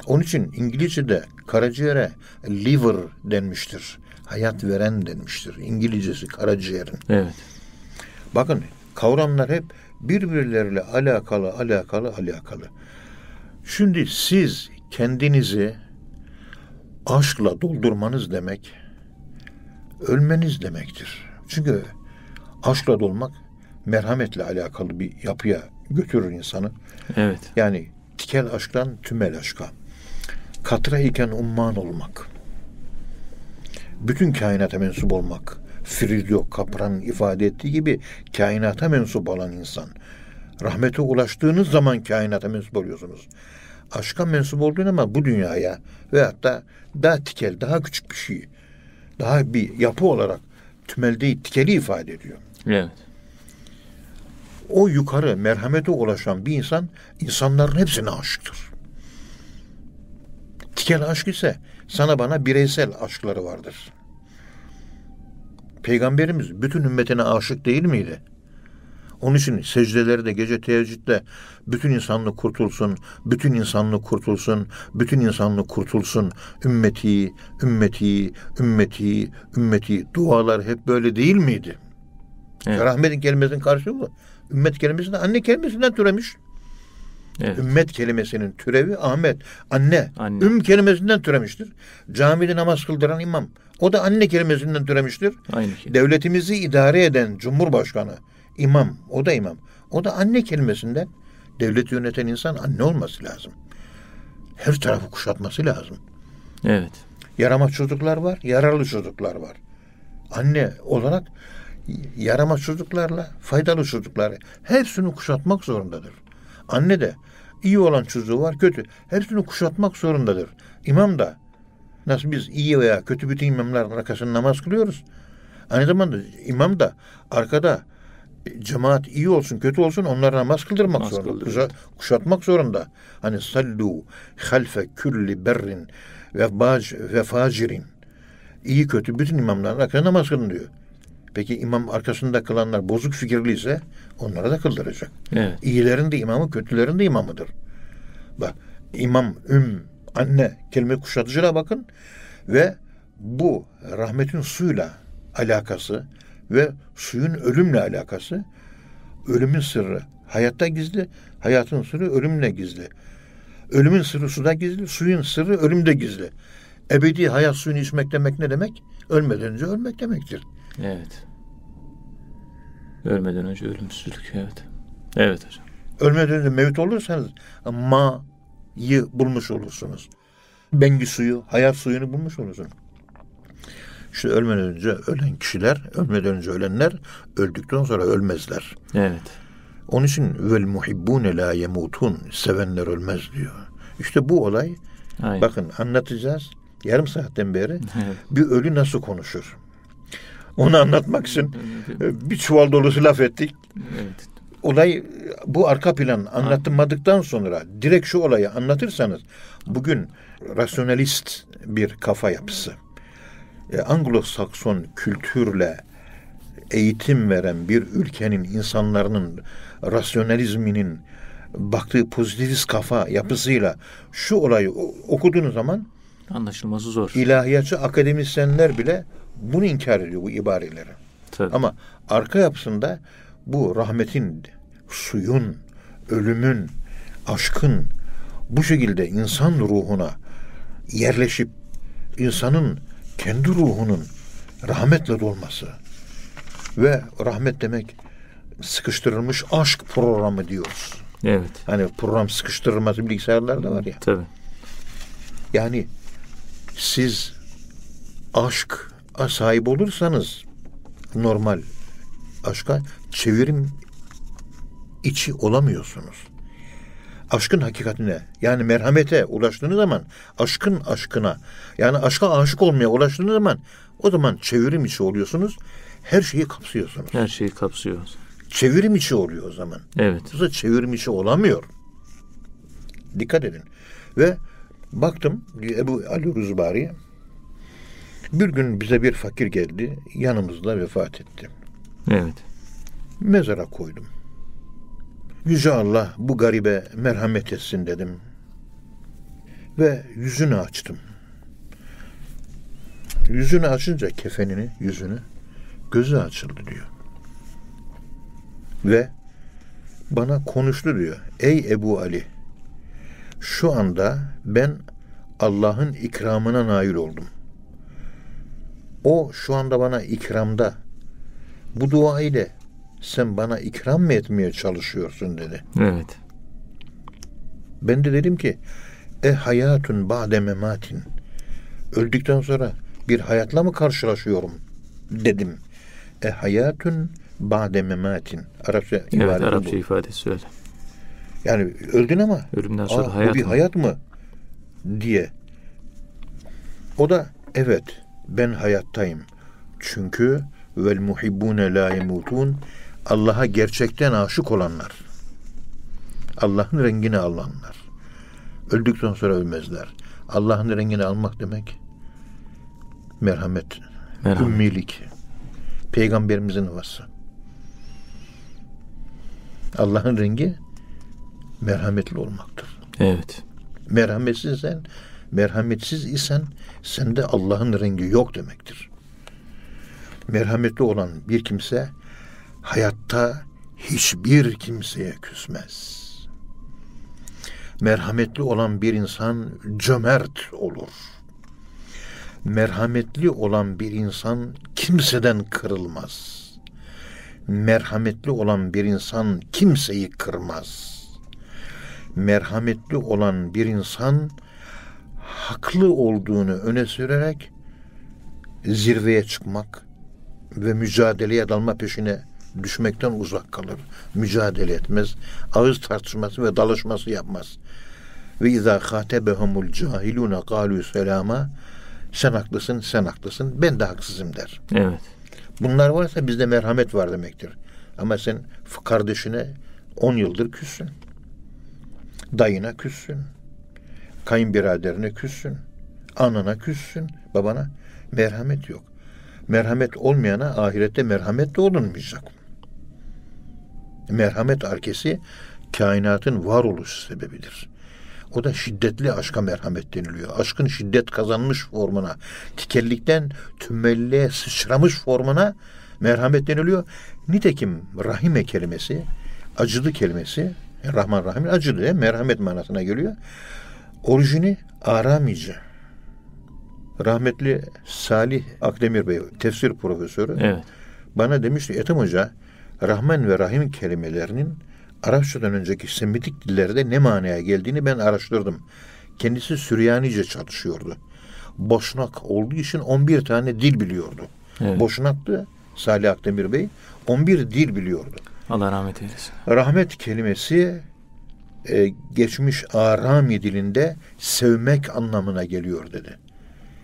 Onun için İngilizce'de karaciğere liver denmiştir. Hayat veren denmiştir. İngilizcesi karaciğerin. Evet. Bakın kavramlar hep birbirleriyle alakalı, alakalı, alakalı. Şimdi siz kendinizi aşkla doldurmanız demek ölmeniz demektir. Çünkü aşkla dolmak merhametle alakalı bir yapıya götürür insanı. Evet. Yani tikel aşktan tümel aşka. Katra iken umman olmak. Bütün kainata mensup olmak. Fridio Kapran ifade ettiği gibi kainata mensup olan insan. Rahmete ulaştığınız zaman kainata mensup oluyorsunuz. Aşka mensup olduğun ama bu dünyaya veyahut da daha tikel, daha küçük bir şey, daha bir yapı olarak tümel değil, tikeli ifade ediyor. Evet. O yukarı merhamete ulaşan bir insan insanların hepsine aşıktır. Tikel aşk ise sana bana bireysel aşkları vardır. Peygamberimiz bütün ümmetine aşık değil miydi? Onun için secdelerde, gece teheccüde bütün insanlık kurtulsun, bütün insanlık kurtulsun, bütün insanlık kurtulsun. Ümmeti, ümmeti, ümmeti, ümmeti. Dualar hep böyle değil miydi? Evet. Rahmetin kelimesinin karşılığı. Ümmet kelimesinden anne kelimesinden türemiş. Evet. Ümmet kelimesinin türevi Ahmet. Anne. Anne. Üm kelimesinden türemiştir. Camide namaz kıldıran imam. O da anne kelimesinden türemiştir. Aynı şey. Devletimizi idare eden Cumhurbaşkanı, imam, o da imam. O da anne kelimesinden devleti yöneten insan anne olması lazım. Her tarafı kuşatması lazım. Evet. Yaramaz çocuklar var, yaralı çocuklar var. Anne olarak yaramaz çocuklarla faydalı çocuklar hepsini kuşatmak zorundadır. Anne de iyi olan çocuğu var, kötü. Hepsini kuşatmak zorundadır. İmam da nasıl biz iyi veya kötü bütün imamların arkasında namaz kılıyoruz. Aynı zamanda imam da arkada cemaat iyi olsun kötü olsun onlara namaz kıldırmak Namaz zorunda. Kuşa- kuşatmak zorunda. Hani sallu halfe külli berrin ve bac ve facirin. İyi kötü bütün imamların arkasında namaz kılın diyor. Peki imam arkasında kılanlar bozuk fikirliyse onlara da kıldıracak. Evet. İyilerin de imamı, kötülerin de imamıdır. Bak imam, üm, anne kelime kuşatıcına bakın ve bu rahmetin suyla alakası ve suyun ölümle alakası ölümün sırrı hayatta gizli, hayatın sırrı ölümle gizli. Ölümün sırrı suda gizli, suyun sırrı ölümde gizli. Ebedi hayat suyunu içmek demek ne demek? Ölmeden önce ölmek demektir. Evet. Ölmeden önce ölümsüzlük. Evet. Evet hocam. Ölmeden önce mevcut olursanız ma'yı bulmuş olursunuz. Bengi suyu, hayat suyunu bulmuş olursunuz. İşte ölmeden önce ölen kişiler, ölmeden önce ölenler öldükten sonra ölmezler. Evet. Onun için vel muhibbune la yemutun sevenler ölmez diyor. İşte bu olay Aynen. bakın anlatacağız. Yarım saatten beri Evet. bir ölü nasıl konuşur? Onu anlatmak için e, bir çuval dolusu laf ettik. Evet. olay bu arka plan anlatılmadıktan sonra direkt şu olayı anlatırsanız bugün rasyonalist bir kafa yapısı e, Anglo-Sakson kültürle eğitim veren bir ülkenin insanların rasyonalizminin baktığı pozitivist kafa yapısıyla şu olayı okuduğunuz zaman Anlaşılması zor. ilahiyatçı akademisyenler bile bunu inkar ediyor bu ibareleri. Tabii. Ama arka yapısında bu rahmetin, suyun, ölümün, aşkın bu şekilde insan ruhuna yerleşip insanın kendi ruhunun rahmetle dolması ve rahmet demek sıkıştırılmış aşk programı diyoruz. Evet. Hani program sıkıştırılması bilgisayarlarda var ya. Tabii. Yani siz aşk sahip olursanız normal aşka çevirim içi olamıyorsunuz. Aşkın hakikatine yani merhamete ulaştığınız zaman aşkın aşkına yani aşka aşık olmaya ulaştığınız zaman o zaman çevirim içi oluyorsunuz. Her şeyi kapsıyorsunuz. Her şeyi kapsıyor. Çevirim içi oluyor o zaman. Evet. Yoksa çevirim içi olamıyor. Dikkat edin. Ve baktım Ebu Ali Ruzbari bir gün bize bir fakir geldi. Yanımızda vefat etti. Evet. Mezara koydum. Yüce Allah bu garibe merhamet etsin dedim. Ve yüzünü açtım. Yüzünü açınca kefenini, yüzünü gözü açıldı diyor. Ve bana konuştu diyor. Ey Ebu Ali şu anda ben Allah'ın ikramına nail oldum. O şu anda bana ikramda. Bu dua ile sen bana ikram mı etmeye çalışıyorsun dedi. Evet. Ben de dedim ki e hayatun ba'de mematin. Öldükten sonra bir hayatla mı karşılaşıyorum dedim. E hayatun ba'de mematin. Arapça Evet ibadeti Arapça bu. ifadesi öyle. Yani öldün ama Ölümden sonra Aa, hayat bu bir mı? hayat mı diye. O da evet ben hayattayım. Çünkü vel muhibbune la yemutun Allah'a gerçekten aşık olanlar. Allah'ın rengini alanlar. Öldükten sonra ölmezler. Allah'ın rengini almak demek merhamet, Merhamet. ümmilik. Peygamberimizin vasfı. Allah'ın rengi merhametli olmaktır Evet. merhametsizsen, merhametsiz isen sende Allah'ın rengi yok demektir. Merhametli olan bir kimse hayatta hiçbir kimseye küsmez. Merhametli olan bir insan cömert olur. Merhametli olan bir insan kimseden kırılmaz. Merhametli olan bir insan kimseyi kırmaz merhametli olan bir insan haklı olduğunu öne sürerek zirveye çıkmak ve mücadeleye dalma peşine düşmekten uzak kalır. Mücadele etmez. Ağız tartışması ve dalışması yapmaz. Ve izâ khâtebehumul cahilûne kâlû selâma sen haklısın, sen haklısın, ben de haksızım der. Evet. Bunlar varsa bizde merhamet var demektir. Ama sen kardeşine 10 yıldır küssün. Dayına küssün. Kayınbiraderine küssün. Anana küssün. Babana merhamet yok. Merhamet olmayana ahirette merhamet de olunmayacak. Merhamet arkesi kainatın varoluş sebebidir. O da şiddetli aşka merhamet deniliyor. Aşkın şiddet kazanmış formuna, tikellikten tümmelliğe sıçramış formuna merhamet deniliyor. Nitekim rahime kelimesi, acılı kelimesi, Rahman Rahim acılı, merhamet manasına geliyor. Orijini Aramice. Rahmetli Salih Akdemir Bey, tefsir profesörü. Evet. Bana demişti Ethem Hoca, Rahman ve Rahim kelimelerinin Arapçadan önceki Semitik dillerde ne manaya geldiğini ben araştırdım. Kendisi Süryanice çalışıyordu. Boşnak olduğu için 11 tane dil biliyordu. Evet. Boşnaktı Salih Akdemir Bey. 11 dil biliyordu. Allah rahmet eylesin. Rahmet kelimesi e, geçmiş Arami dilinde sevmek anlamına geliyor dedi.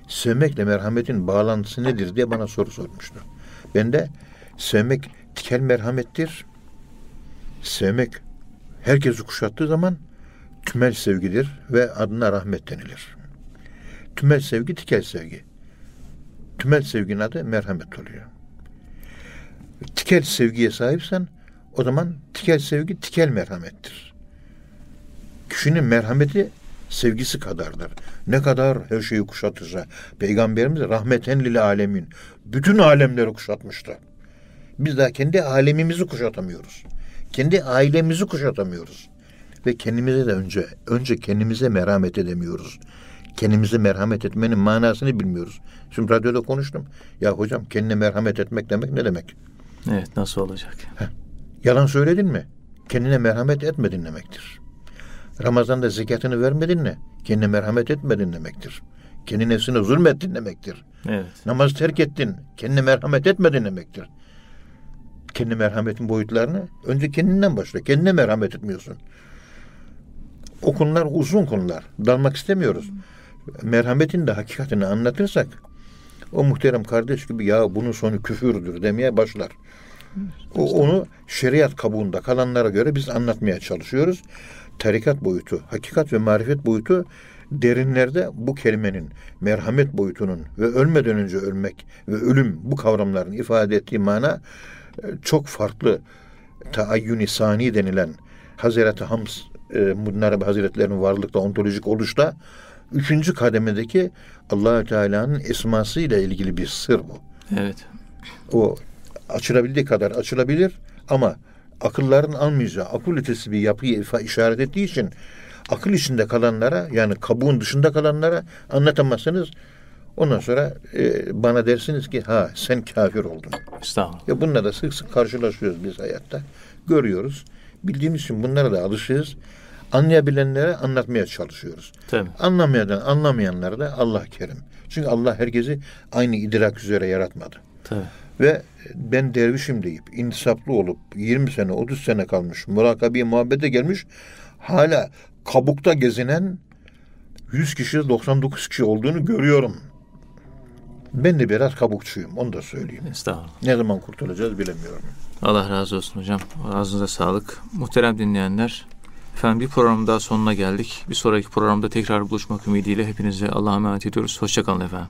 Sevmekle merhametin bağlantısı nedir diye bana soru sormuştu. Ben de sevmek tikel merhamettir. Sevmek herkesi kuşattığı zaman tümel sevgidir ve adına rahmet denilir. Tümel sevgi tikel sevgi. Tümel sevginin adı merhamet oluyor. Tikel sevgiye sahipsen o zaman tikel sevgi tikel merhamettir. Kişinin merhameti sevgisi kadardır. Ne kadar her şeyi kuşatırsa. Peygamberimiz rahmeten lil alemin. Bütün alemleri kuşatmıştı. Biz daha kendi alemimizi kuşatamıyoruz. Kendi ailemizi kuşatamıyoruz. Ve kendimize de önce önce kendimize merhamet edemiyoruz. Kendimize merhamet etmenin manasını bilmiyoruz. Şimdi radyoda konuştum. Ya hocam kendine merhamet etmek demek ne demek? Evet nasıl olacak? Yalan söyledin mi? Kendine merhamet etmedin demektir. Ramazan'da zekatını vermedin mi? Kendine merhamet etmedin demektir. Kendi nefsine zulmettin demektir. Evet. Namazı terk ettin. Kendine merhamet etmedin demektir. Kendi merhametin boyutlarını önce kendinden başla. Kendine merhamet etmiyorsun. O konular uzun konular. Dalmak istemiyoruz. Merhametin de hakikatini anlatırsak o muhterem kardeş gibi ya bunun sonu küfürdür demeye başlar. O, onu şeriat kabuğunda kalanlara göre biz anlatmaya çalışıyoruz. Tarikat boyutu, hakikat ve marifet boyutu derinlerde bu kelimenin merhamet boyutunun ve ölmeden önce ölmek ve ölüm bu kavramların ifade ettiği mana çok farklı. Taayyuni sani denilen Hazreti Hams e, Bunlar Hazretlerinin varlıkta ontolojik oluşta üçüncü kademedeki Allahü Teala'nın esması ile ilgili bir sır bu. Evet. O açılabildiği kadar açılabilir ama akılların almayacağı akıl ötesi bir yapıyı işaret ettiği için akıl içinde kalanlara yani kabuğun dışında kalanlara anlatamazsınız. Ondan sonra e, bana dersiniz ki ha sen kafir oldun. Estağfurullah. Ya bununla da sık sık karşılaşıyoruz biz hayatta. Görüyoruz. Bildiğimiz için bunlara da alışığız. Anlayabilenlere anlatmaya çalışıyoruz. Tabii. Anlamayan, anlamayanlara da Allah kerim. Çünkü Allah herkesi aynı idrak üzere yaratmadı. Tabii. Ve ben dervişim deyip insaflı olup 20 sene 30 sene kalmış murakabi muhabbete gelmiş hala kabukta gezinen 100 kişi 99 kişi olduğunu görüyorum. Ben de biraz kabukçuyum onu da söyleyeyim. Estağfurullah. Ne zaman kurtulacağız bilemiyorum. Allah razı olsun hocam. Ağzınıza sağlık. Muhterem dinleyenler. Efendim bir programın daha sonuna geldik. Bir sonraki programda tekrar buluşmak ümidiyle hepinize Allah'a emanet ediyoruz. Hoşçakalın efendim.